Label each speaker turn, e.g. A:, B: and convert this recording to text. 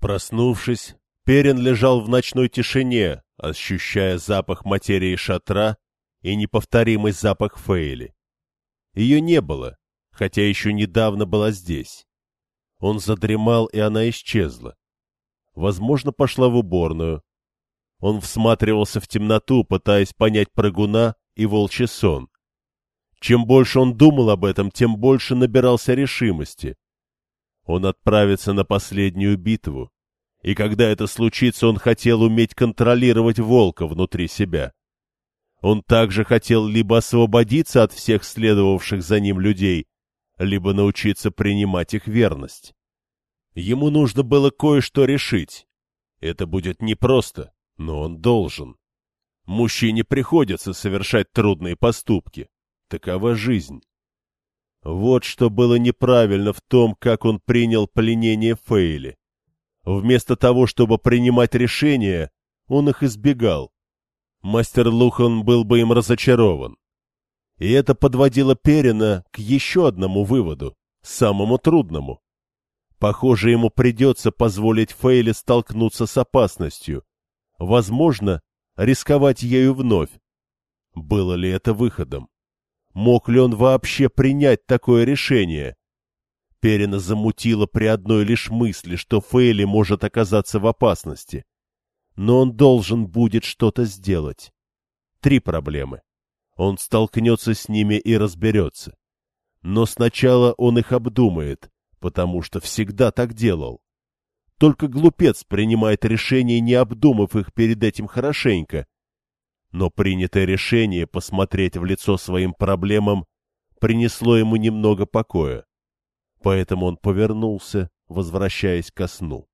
A: Проснувшись, Перин лежал в ночной тишине, ощущая запах материи шатра и неповторимый запах Фейли. Ее не было, хотя еще недавно была здесь. Он задремал, и она исчезла. Возможно, пошла в уборную. Он всматривался в темноту, пытаясь понять прыгуна и волчий сон. Чем больше он думал об этом, тем больше набирался решимости. Он отправится на последнюю битву, и когда это случится, он хотел уметь контролировать волка внутри себя. Он также хотел либо освободиться от всех следовавших за ним людей, либо научиться принимать их верность. Ему нужно было кое-что решить. Это будет непросто, но он должен. Мужчине приходится совершать трудные поступки. Такова жизнь. Вот что было неправильно в том, как он принял пленение Фейли. Вместо того, чтобы принимать решения, он их избегал. Мастер Лухан был бы им разочарован. И это подводило Перина к еще одному выводу, самому трудному. Похоже, ему придется позволить Фейле столкнуться с опасностью. Возможно, рисковать ею вновь. Было ли это выходом? Мог ли он вообще принять такое решение? Перина замутила при одной лишь мысли, что Фейли может оказаться в опасности. Но он должен будет что-то сделать. Три проблемы. Он столкнется с ними и разберется. Но сначала он их обдумает, потому что всегда так делал. Только глупец принимает решения, не обдумав их перед этим хорошенько. Но принятое решение посмотреть в лицо своим проблемам принесло ему немного покоя. Поэтому он повернулся, возвращаясь ко сну.